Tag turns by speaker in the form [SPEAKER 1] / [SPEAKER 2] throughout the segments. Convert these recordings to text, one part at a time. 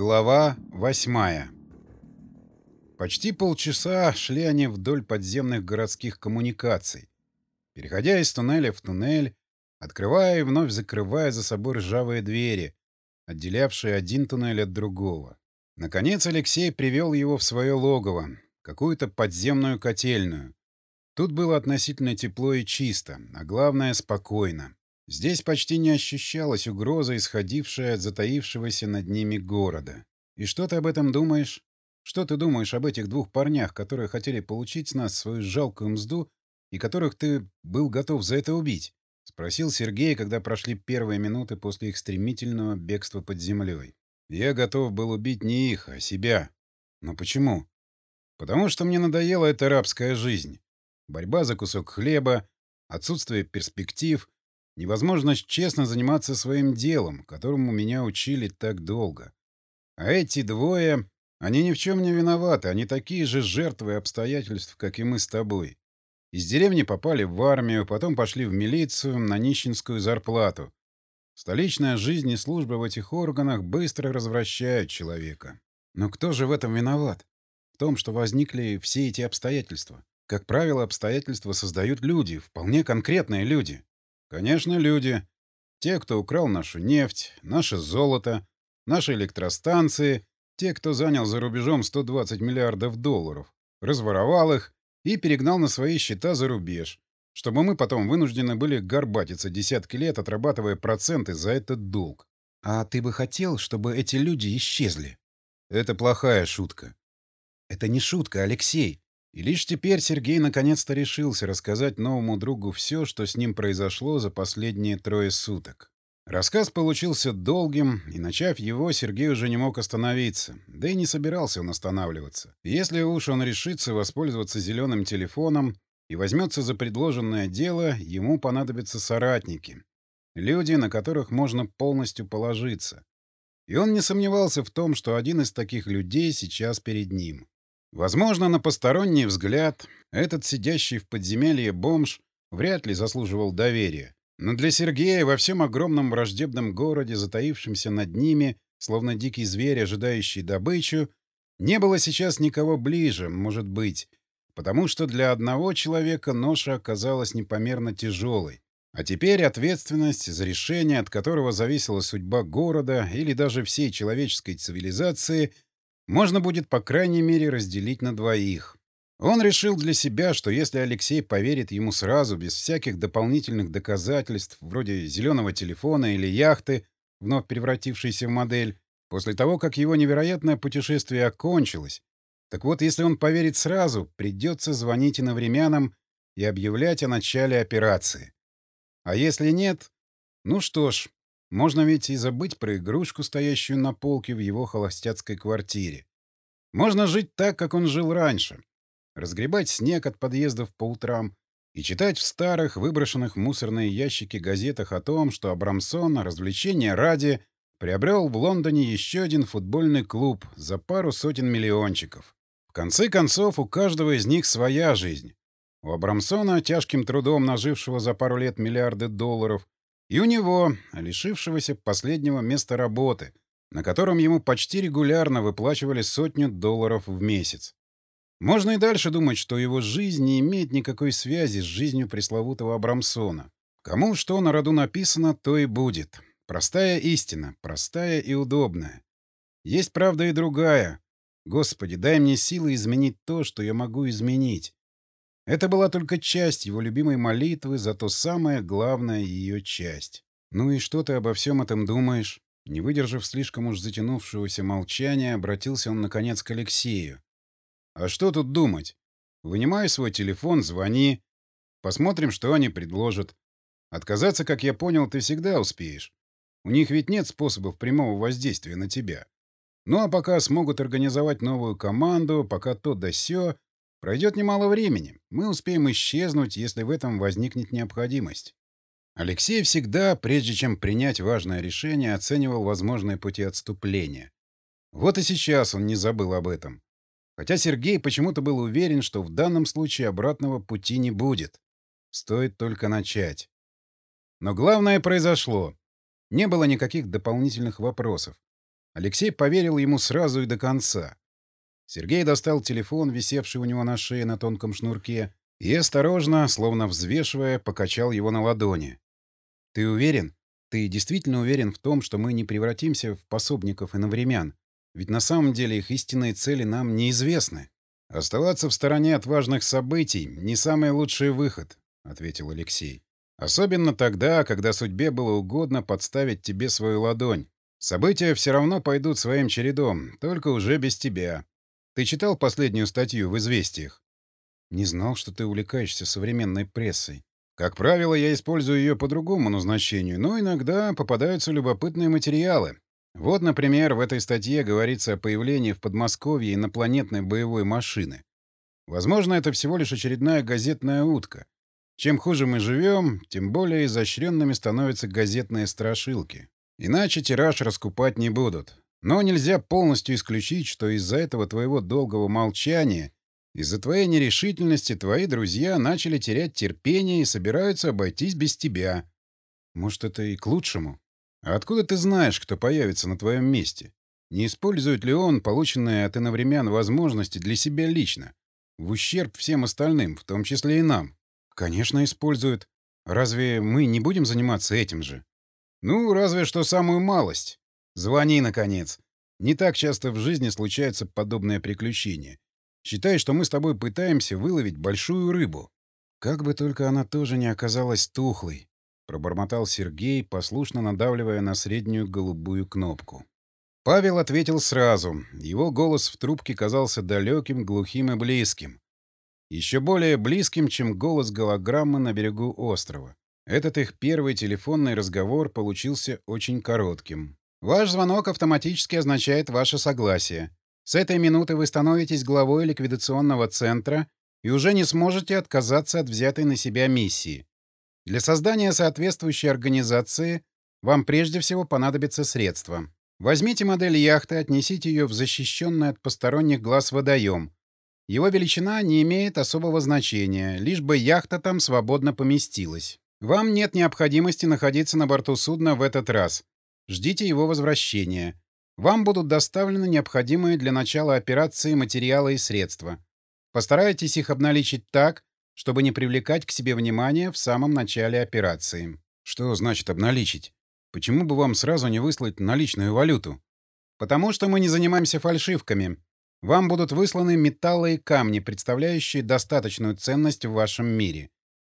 [SPEAKER 1] Глава восьмая Почти полчаса шли они вдоль подземных городских коммуникаций, переходя из туннеля в туннель, открывая и вновь закрывая за собой ржавые двери, отделявшие один туннель от другого. Наконец Алексей привел его в свое логово, какую-то подземную котельную. Тут было относительно тепло и чисто, а главное — спокойно. Здесь почти не ощущалась угроза, исходившая от затаившегося над ними города. И что ты об этом думаешь? Что ты думаешь об этих двух парнях, которые хотели получить с нас свою жалкую мзду и которых ты был готов за это убить? — спросил Сергей, когда прошли первые минуты после их стремительного бегства под землей. Я готов был убить не их, а себя. Но почему? Потому что мне надоела эта рабская жизнь. Борьба за кусок хлеба, отсутствие перспектив — Невозможность честно заниматься своим делом, которому меня учили так долго. А эти двое, они ни в чем не виноваты, они такие же жертвы обстоятельств, как и мы с тобой. Из деревни попали в армию, потом пошли в милицию на нищенскую зарплату. Столичная жизнь и служба в этих органах быстро развращают человека. Но кто же в этом виноват? В том, что возникли все эти обстоятельства. Как правило, обстоятельства создают люди, вполне конкретные люди. Конечно, люди. Те, кто украл нашу нефть, наше золото, наши электростанции, те, кто занял за рубежом 120 миллиардов долларов, разворовал их и перегнал на свои счета за рубеж, чтобы мы потом вынуждены были горбатиться десятки лет, отрабатывая проценты за этот долг. А ты бы хотел, чтобы эти люди исчезли? Это плохая шутка. Это не шутка, Алексей. И лишь теперь Сергей наконец-то решился рассказать новому другу все, что с ним произошло за последние трое суток. Рассказ получился долгим, и, начав его, Сергей уже не мог остановиться, да и не собирался он останавливаться. Если уж он решится воспользоваться зеленым телефоном и возьмется за предложенное дело, ему понадобятся соратники, люди, на которых можно полностью положиться. И он не сомневался в том, что один из таких людей сейчас перед ним. Возможно, на посторонний взгляд этот сидящий в подземелье бомж вряд ли заслуживал доверия. Но для Сергея во всем огромном враждебном городе, затаившемся над ними, словно дикий зверь, ожидающий добычу, не было сейчас никого ближе, может быть, потому что для одного человека ноша оказалась непомерно тяжелой. А теперь ответственность за решение, от которого зависела судьба города или даже всей человеческой цивилизации — можно будет, по крайней мере, разделить на двоих. Он решил для себя, что если Алексей поверит ему сразу, без всяких дополнительных доказательств, вроде зеленого телефона или яхты, вновь превратившейся в модель, после того, как его невероятное путешествие окончилось, так вот, если он поверит сразу, придется звонить иновремянам и объявлять о начале операции. А если нет, ну что ж, можно ведь и забыть про игрушку, стоящую на полке в его холостяцкой квартире. Можно жить так, как он жил раньше. Разгребать снег от подъездов по утрам и читать в старых, выброшенных мусорные ящики газетах о том, что Абрамсон, развлечения ради, приобрел в Лондоне еще один футбольный клуб за пару сотен миллиончиков. В конце концов, у каждого из них своя жизнь. У Абрамсона, тяжким трудом нажившего за пару лет миллиарды долларов, и у него, лишившегося последнего места работы, на котором ему почти регулярно выплачивали сотню долларов в месяц. Можно и дальше думать, что его жизнь не имеет никакой связи с жизнью пресловутого Абрамсона. Кому что на роду написано, то и будет. Простая истина, простая и удобная. Есть правда и другая. Господи, дай мне силы изменить то, что я могу изменить. Это была только часть его любимой молитвы, зато самая главная ее часть. «Ну и что ты обо всем этом думаешь?» Не выдержав слишком уж затянувшегося молчания, обратился он наконец к Алексею. «А что тут думать? Вынимай свой телефон, звони. Посмотрим, что они предложат. Отказаться, как я понял, ты всегда успеешь. У них ведь нет способов прямого воздействия на тебя. Ну а пока смогут организовать новую команду, пока то да сё, Пройдет немало времени. Мы успеем исчезнуть, если в этом возникнет необходимость. Алексей всегда, прежде чем принять важное решение, оценивал возможные пути отступления. Вот и сейчас он не забыл об этом. Хотя Сергей почему-то был уверен, что в данном случае обратного пути не будет. Стоит только начать. Но главное произошло. Не было никаких дополнительных вопросов. Алексей поверил ему сразу и до конца. Сергей достал телефон, висевший у него на шее на тонком шнурке, и осторожно, словно взвешивая, покачал его на ладони. «Ты уверен? Ты действительно уверен в том, что мы не превратимся в пособников и навремян? Ведь на самом деле их истинные цели нам неизвестны». «Оставаться в стороне от важных событий — не самый лучший выход», — ответил Алексей. «Особенно тогда, когда судьбе было угодно подставить тебе свою ладонь. События все равно пойдут своим чередом, только уже без тебя. Ты читал последнюю статью в «Известиях»?» «Не знал, что ты увлекаешься современной прессой. Как правило, я использую ее по другому назначению, но иногда попадаются любопытные материалы. Вот, например, в этой статье говорится о появлении в Подмосковье инопланетной боевой машины. Возможно, это всего лишь очередная газетная утка. Чем хуже мы живем, тем более изощренными становятся газетные страшилки. Иначе тираж раскупать не будут. Но нельзя полностью исключить, что из-за этого твоего долгого молчания, из-за твоей нерешительности твои друзья начали терять терпение и собираются обойтись без тебя. Может, это и к лучшему? А откуда ты знаешь, кто появится на твоем месте? Не использует ли он полученные от иновремян возможности для себя лично, в ущерб всем остальным, в том числе и нам? Конечно, использует. Разве мы не будем заниматься этим же? Ну, разве что самую малость. Звони, наконец. Не так часто в жизни случаются подобные приключения. Считай, что мы с тобой пытаемся выловить большую рыбу. Как бы только она тоже не оказалась тухлой пробормотал Сергей, послушно надавливая на среднюю голубую кнопку. Павел ответил сразу. Его голос в трубке казался далеким, глухим и близким. Еще более близким, чем голос голограммы на берегу острова. Этот их первый телефонный разговор получился очень коротким. «Ваш звонок автоматически означает ваше согласие. С этой минуты вы становитесь главой ликвидационного центра и уже не сможете отказаться от взятой на себя миссии. Для создания соответствующей организации вам прежде всего понадобятся средства. Возьмите модель яхты, отнесите ее в защищенный от посторонних глаз водоем. Его величина не имеет особого значения, лишь бы яхта там свободно поместилась. Вам нет необходимости находиться на борту судна в этот раз. Ждите его возвращения. Вам будут доставлены необходимые для начала операции материалы и средства. Постарайтесь их обналичить так, чтобы не привлекать к себе внимания в самом начале операции. Что значит обналичить? Почему бы вам сразу не выслать наличную валюту? Потому что мы не занимаемся фальшивками. Вам будут высланы металлы и камни, представляющие достаточную ценность в вашем мире.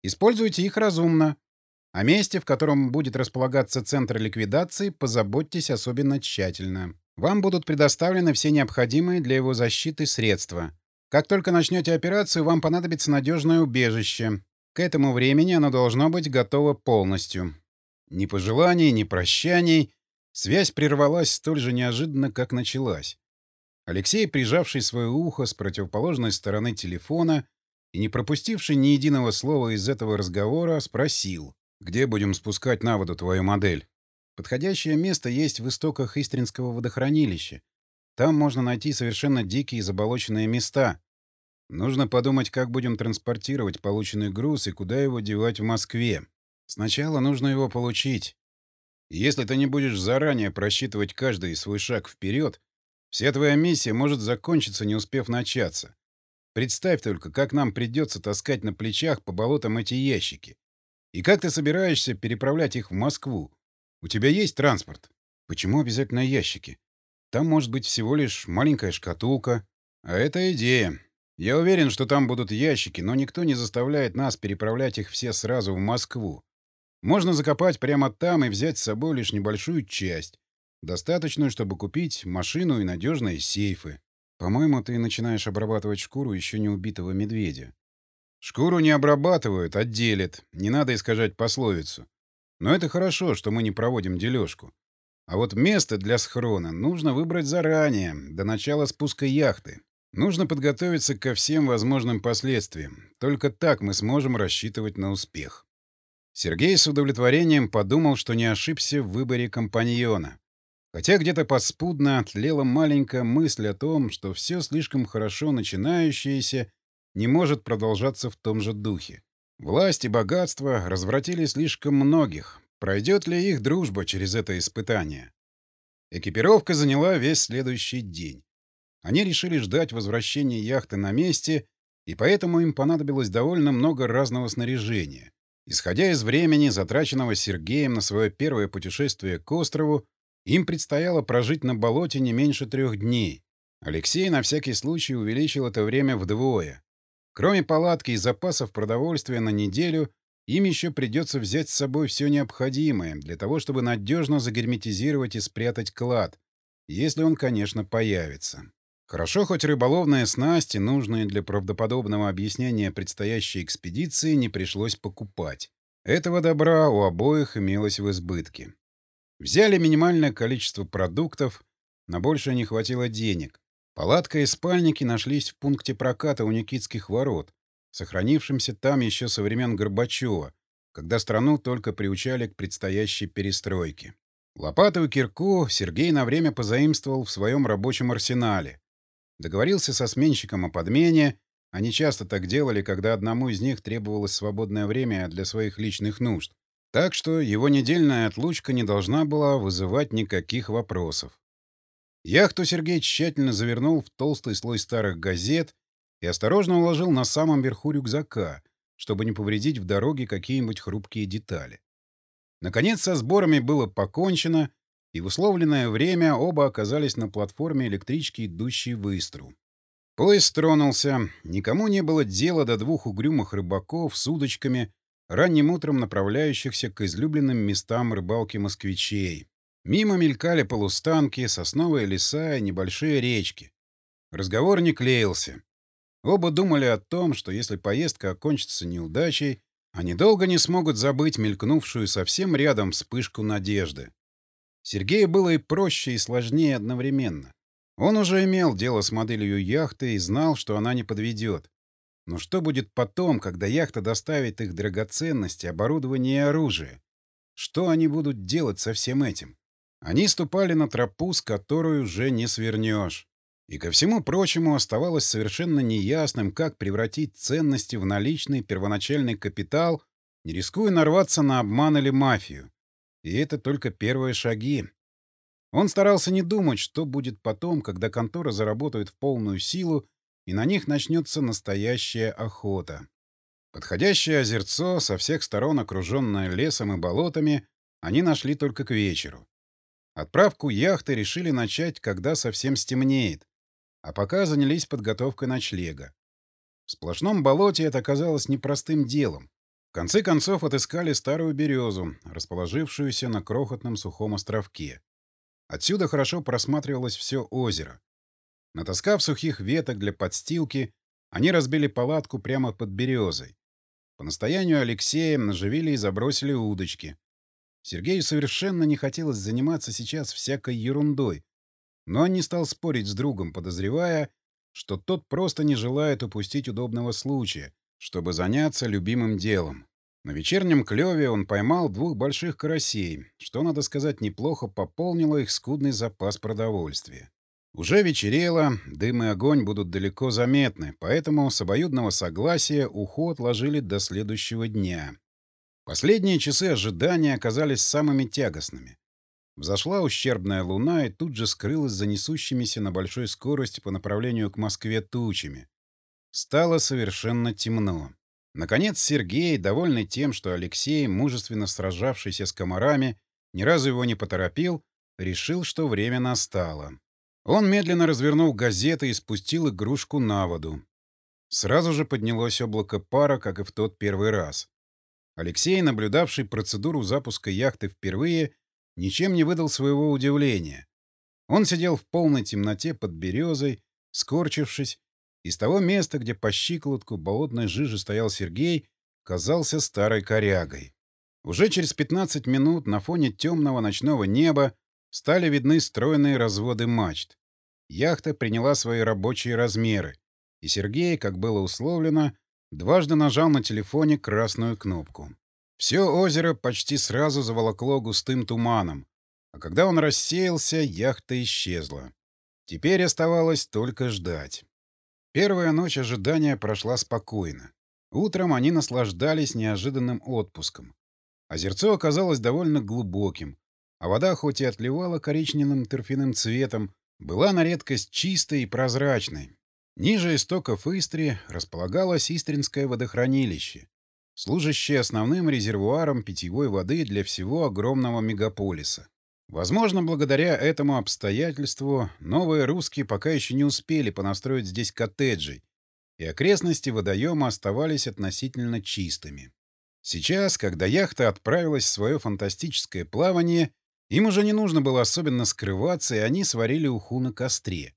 [SPEAKER 1] Используйте их разумно. О месте, в котором будет располагаться центр ликвидации, позаботьтесь особенно тщательно. Вам будут предоставлены все необходимые для его защиты средства. Как только начнете операцию, вам понадобится надежное убежище. К этому времени оно должно быть готово полностью. Ни пожеланий, ни прощаний. Связь прервалась столь же неожиданно, как началась. Алексей, прижавший свое ухо с противоположной стороны телефона и не пропустивший ни единого слова из этого разговора, спросил, «Где будем спускать на воду твою модель?» Подходящее место есть в истоках Истринского водохранилища. Там можно найти совершенно дикие заболоченные места. Нужно подумать, как будем транспортировать полученный груз и куда его девать в Москве. Сначала нужно его получить. если ты не будешь заранее просчитывать каждый свой шаг вперед, вся твоя миссия может закончиться, не успев начаться. Представь только, как нам придется таскать на плечах по болотам эти ящики. И как ты собираешься переправлять их в Москву? У тебя есть транспорт? Почему обязательно ящики? Там может быть всего лишь маленькая шкатулка. А это идея. Я уверен, что там будут ящики, но никто не заставляет нас переправлять их все сразу в Москву. Можно закопать прямо там и взять с собой лишь небольшую часть, достаточную, чтобы купить машину и надежные сейфы. По-моему, ты начинаешь обрабатывать шкуру еще не убитого медведя. Шкуру не обрабатывают, а делят. Не надо искажать пословицу. Но это хорошо, что мы не проводим дележку. А вот место для схрона нужно выбрать заранее, до начала спуска яхты. Нужно подготовиться ко всем возможным последствиям. Только так мы сможем рассчитывать на успех. Сергей с удовлетворением подумал, что не ошибся в выборе компаньона. Хотя где-то подспудно тлела маленькая мысль о том, что все слишком хорошо начинающееся не может продолжаться в том же духе. Власть и богатство развратили слишком многих, Пройдет ли их дружба через это испытание? Экипировка заняла весь следующий день. Они решили ждать возвращения яхты на месте, и поэтому им понадобилось довольно много разного снаряжения. Исходя из времени, затраченного Сергеем на свое первое путешествие к острову, им предстояло прожить на болоте не меньше трех дней. Алексей на всякий случай увеличил это время вдвое. Кроме палатки и запасов продовольствия на неделю, им еще придется взять с собой все необходимое для того, чтобы надежно загерметизировать и спрятать клад, если он, конечно, появится. Хорошо, хоть рыболовные снасти, нужные для правдоподобного объяснения предстоящей экспедиции, не пришлось покупать. Этого добра у обоих имелось в избытке. Взяли минимальное количество продуктов, на большее не хватило денег. Палатка и спальники нашлись в пункте проката у Никитских ворот, сохранившемся там еще со времен Горбачева, когда страну только приучали к предстоящей перестройке. Лопату и кирку Сергей на время позаимствовал в своем рабочем арсенале. Договорился со сменщиком о подмене, они часто так делали, когда одному из них требовалось свободное время для своих личных нужд. Так что его недельная отлучка не должна была вызывать никаких вопросов. Яхту Сергей тщательно завернул в толстый слой старых газет и осторожно уложил на самом верху рюкзака, чтобы не повредить в дороге какие-нибудь хрупкие детали. Наконец, со сборами было покончено, и в условленное время оба оказались на платформе электрички, идущей в Истру. Поезд тронулся, никому не было дела до двух угрюмых рыбаков с удочками, ранним утром направляющихся к излюбленным местам рыбалки москвичей. Мимо мелькали полустанки, сосновые леса и небольшие речки. Разговор не клеился. Оба думали о том, что если поездка окончится неудачей, они долго не смогут забыть мелькнувшую совсем рядом вспышку надежды. Сергею было и проще, и сложнее одновременно. Он уже имел дело с моделью яхты и знал, что она не подведет. Но что будет потом, когда яхта доставит их драгоценности, оборудование и оружие? Что они будут делать со всем этим? Они ступали на тропу, с которой уже не свернешь. И ко всему прочему оставалось совершенно неясным, как превратить ценности в наличный первоначальный капитал, не рискуя нарваться на обман или мафию. И это только первые шаги. Он старался не думать, что будет потом, когда контора заработает в полную силу, и на них начнется настоящая охота. Подходящее озерцо, со всех сторон окруженное лесом и болотами, они нашли только к вечеру. Отправку яхты решили начать, когда совсем стемнеет, а пока занялись подготовкой ночлега. В сплошном болоте это оказалось непростым делом. В конце концов отыскали старую березу, расположившуюся на крохотном сухом островке. Отсюда хорошо просматривалось все озеро. Натаскав сухих веток для подстилки, они разбили палатку прямо под березой. По настоянию Алексея наживили и забросили удочки. Сергею совершенно не хотелось заниматься сейчас всякой ерундой, но он не стал спорить с другом, подозревая, что тот просто не желает упустить удобного случая, чтобы заняться любимым делом. На вечернем клеве он поймал двух больших карасей, что, надо сказать, неплохо пополнило их скудный запас продовольствия. Уже вечерело, дым и огонь будут далеко заметны, поэтому с обоюдного согласия уход отложили до следующего дня. Последние часы ожидания оказались самыми тягостными. Взошла ущербная луна и тут же скрылась за несущимися на большой скорости по направлению к Москве тучами. Стало совершенно темно. Наконец Сергей, довольный тем, что Алексей, мужественно сражавшийся с комарами, ни разу его не поторопил, решил, что время настало. Он медленно развернул газеты и спустил игрушку на воду. Сразу же поднялось облако пара, как и в тот первый раз. Алексей, наблюдавший процедуру запуска яхты впервые, ничем не выдал своего удивления. Он сидел в полной темноте под березой, скорчившись, и с того места, где по щиколотку болотной жижи стоял Сергей, казался старой корягой. Уже через 15 минут на фоне темного ночного неба стали видны стройные разводы мачт. Яхта приняла свои рабочие размеры, и Сергей, как было условлено, дважды нажал на телефоне красную кнопку. Все озеро почти сразу заволокло густым туманом, а когда он рассеялся, яхта исчезла. Теперь оставалось только ждать. Первая ночь ожидания прошла спокойно. Утром они наслаждались неожиданным отпуском. Озерцо оказалось довольно глубоким. а вода хоть и отливала коричневым торфяным цветом, была на редкость чистой и прозрачной. Ниже истоков Истри располагалось Истринское водохранилище, служащее основным резервуаром питьевой воды для всего огромного мегаполиса. Возможно, благодаря этому обстоятельству новые русские пока еще не успели понастроить здесь коттеджей, и окрестности водоема оставались относительно чистыми. Сейчас, когда яхта отправилась в свое фантастическое плавание, им уже не нужно было особенно скрываться, и они сварили уху на костре.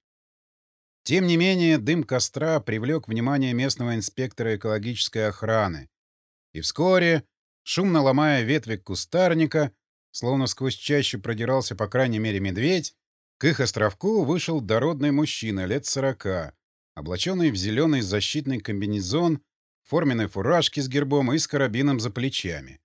[SPEAKER 1] Тем не менее, дым костра привлек внимание местного инспектора экологической охраны. И вскоре, шумно ломая ветви кустарника, словно сквозь чащу продирался по крайней мере медведь, к их островку вышел дородный мужчина лет сорока, облаченный в зеленый защитный комбинезон, форменной фуражки с гербом и с карабином за плечами.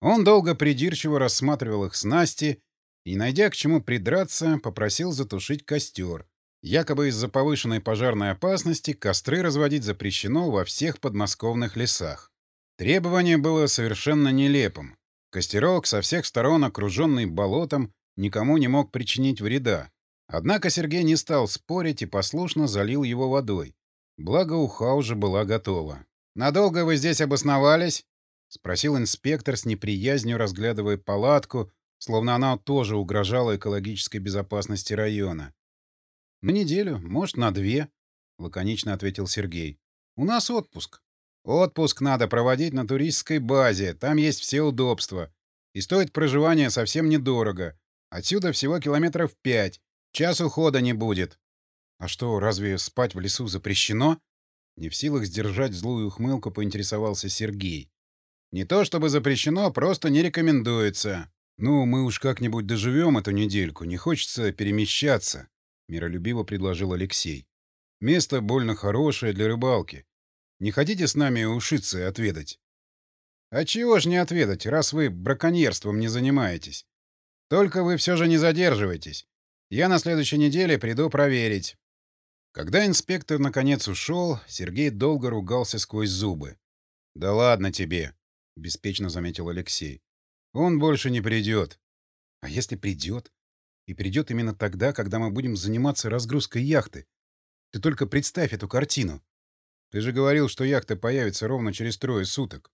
[SPEAKER 1] Он долго придирчиво рассматривал их снасти и, найдя к чему придраться, попросил затушить костер. Якобы из-за повышенной пожарной опасности костры разводить запрещено во всех подмосковных лесах. Требование было совершенно нелепым. Костерок, со всех сторон окруженный болотом, никому не мог причинить вреда. Однако Сергей не стал спорить и послушно залил его водой. Благо, уха уже была готова. «Надолго вы здесь обосновались?» — спросил инспектор с неприязнью, разглядывая палатку, словно она тоже угрожала экологической безопасности района. «На неделю, может, на две», — лаконично ответил Сергей. «У нас отпуск». «Отпуск надо проводить на туристской базе, там есть все удобства. И стоит проживание совсем недорого. Отсюда всего километров пять. Час ухода не будет». «А что, разве спать в лесу запрещено?» Не в силах сдержать злую ухмылку, поинтересовался Сергей. «Не то чтобы запрещено, просто не рекомендуется. Ну, мы уж как-нибудь доживем эту недельку, не хочется перемещаться», — миролюбиво предложил Алексей. «Место больно хорошее для рыбалки. Не хотите с нами ушиться и отведать?» «А чего ж не отведать, раз вы браконьерством не занимаетесь? Только вы все же не задерживайтесь. Я на следующей неделе приду проверить. Когда инспектор наконец ушел, Сергей долго ругался сквозь зубы. «Да ладно тебе», — беспечно заметил Алексей. «Он больше не придет». «А если придет? И придет именно тогда, когда мы будем заниматься разгрузкой яхты. Ты только представь эту картину. Ты же говорил, что яхта появится ровно через трое суток.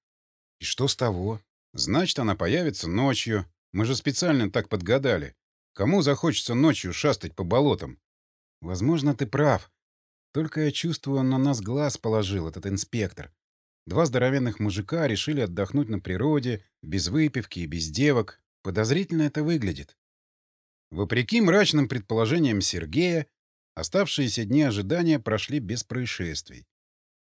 [SPEAKER 1] И что с того? Значит, она появится ночью. Мы же специально так подгадали. Кому захочется ночью шастать по болотам? Возможно, ты прав. Только я чувствую, на нас глаз положил, этот инспектор. Два здоровенных мужика решили отдохнуть на природе, без выпивки и без девок. Подозрительно это выглядит. Вопреки мрачным предположениям Сергея, оставшиеся дни ожидания прошли без происшествий.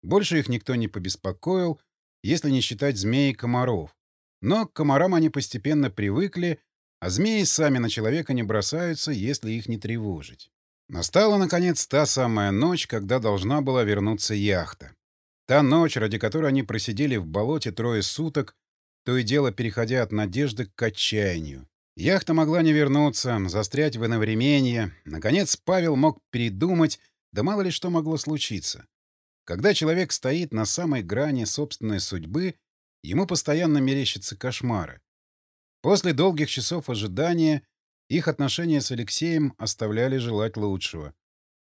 [SPEAKER 1] Больше их никто не побеспокоил, если не считать змей и комаров. Но к комарам они постепенно привыкли, а змеи сами на человека не бросаются, если их не тревожить. Настала, наконец, та самая ночь, когда должна была вернуться яхта. Та ночь, ради которой они просидели в болоте трое суток, то и дело переходя от надежды к отчаянию. Яхта могла не вернуться, застрять в иновременье. Наконец, Павел мог передумать, да мало ли что могло случиться. Когда человек стоит на самой грани собственной судьбы, ему постоянно мерещатся кошмары. После долгих часов ожидания их отношения с Алексеем оставляли желать лучшего.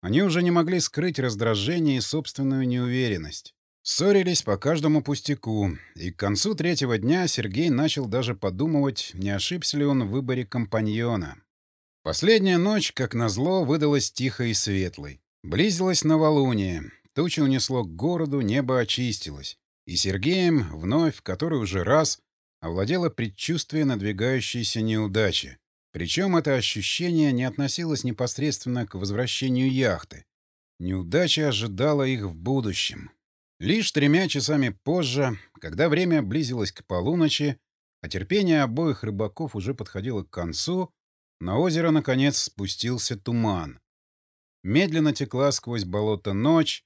[SPEAKER 1] Они уже не могли скрыть раздражение и собственную неуверенность. Ссорились по каждому пустяку, и к концу третьего дня Сергей начал даже подумывать, не ошибся ли он в выборе компаньона. Последняя ночь, как назло, выдалась тихой и светлой. Близилась новолуние, тучи унесло к городу, небо очистилось. И Сергеем, вновь, который уже раз, овладело предчувствие надвигающейся неудачи. Причем это ощущение не относилось непосредственно к возвращению яхты. Неудача ожидала их в будущем. Лишь тремя часами позже, когда время близилось к полуночи, а терпение обоих рыбаков уже подходило к концу, на озеро, наконец, спустился туман. Медленно текла сквозь болото ночь,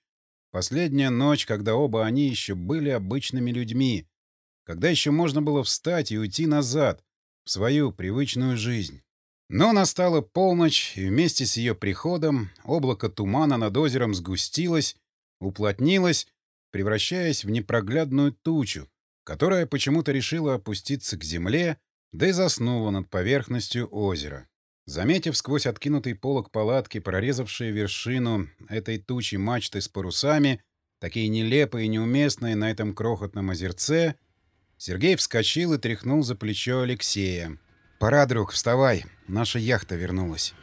[SPEAKER 1] последняя ночь, когда оба они еще были обычными людьми, когда еще можно было встать и уйти назад, в свою привычную жизнь. Но настала полночь, и вместе с ее приходом облако тумана над озером сгустилось, уплотнилось, превращаясь в непроглядную тучу, которая почему-то решила опуститься к земле, да и заснула над поверхностью озера. Заметив сквозь откинутый полог палатки, прорезавшие вершину этой тучи мачты с парусами, такие нелепые и неуместные на этом крохотном озерце, Сергей вскочил и тряхнул за плечо Алексея. «Пора, друг, вставай. Наша яхта вернулась».